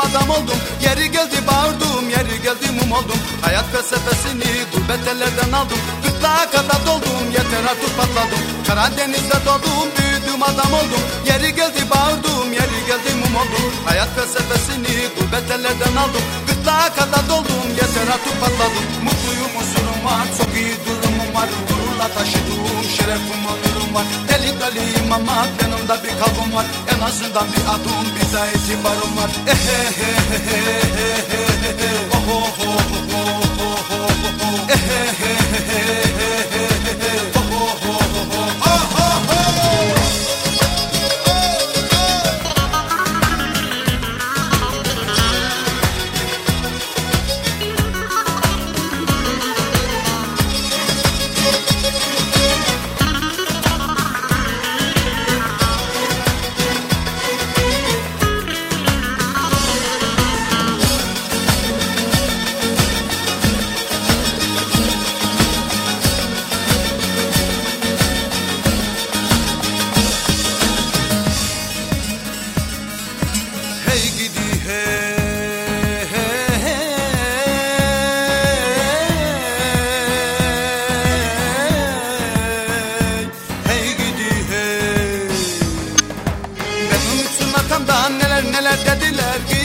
adam oldum. Yeri geldi bağırdım yeri geldi mum oldum. Hayat felsefesini gurbet ellerden aldım. Gırtlağa kadar doldum yeter artık patladım. Karadeniz'de doğdum büyüdüm adam oldum. Yeri geldi bağırdım yeri geldi mum oldum. Hayat felsefesini gurbet ellerden aldım. Gırtlağa kadar doldum yeter artık patladım var Deli deliyim ama yanımda bir kalbim var En azından bir adım bir daha itibarım var Ehehehehehehe Oh oh oh oh oh oh oh oh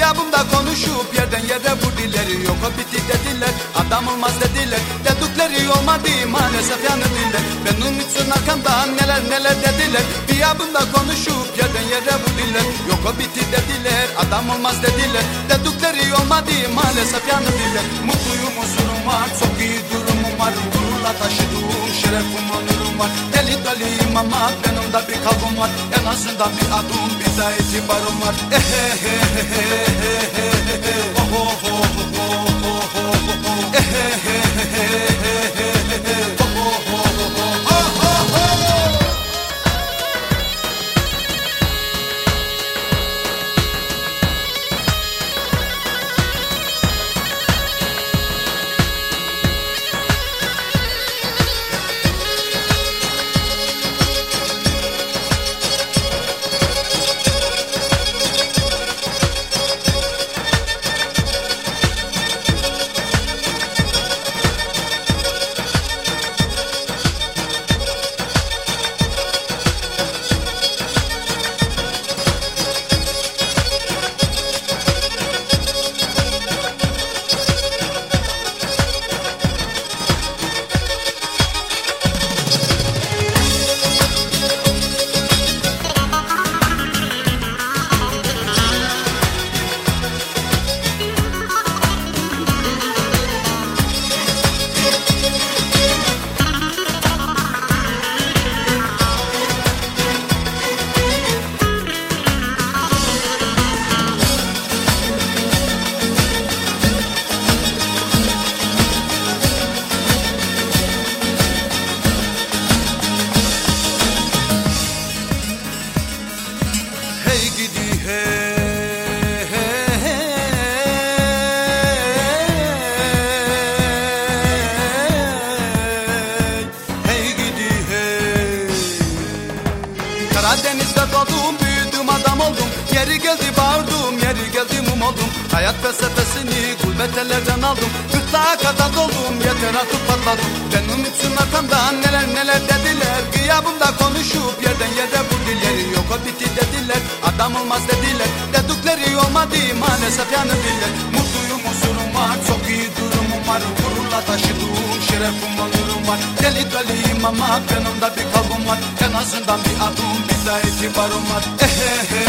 Gıyabımda konuşup yerden yere vurdiler Yok o bitti dediler adam olmaz dediler. Dedikleri olmadı maalesef yanı diller. Benim için arkamdan neler neler dediler. Gıyabımda konuşup yerden yere vurdiler Yok o bitti dediler adam olmaz dediler. Dedikleri olmadı maalesef yanı diller. Mutluyum huzurum var çok iyi durumum var. Gururla taşıdığım şerefim onurum var Deli deliyim ama de bir kalbim var En azından bir adım bir daha itibarım var. Ehehehehehehe Yeri geldi bağırdım yeri geldi mum oldum. Hayat felsefesini gurbet ellerden aldım. Gırtlağa kadar doldum yeter artık patladım. Benim için arkamdan neler neler dediler. Gıyabımda konuşup yerden yere vurdiler Yok. O bitti dediler adam olmaz dediler. Dedikleri olmadı maalesef yanı diller Mutluyum huzurum var çok iyi durumum var Gururla taşıdığım şerefim onurum var. Deli deliyim ama yanımda bir kalbim var. En azından bir adım bir daha itibarım var. Ehehehehehe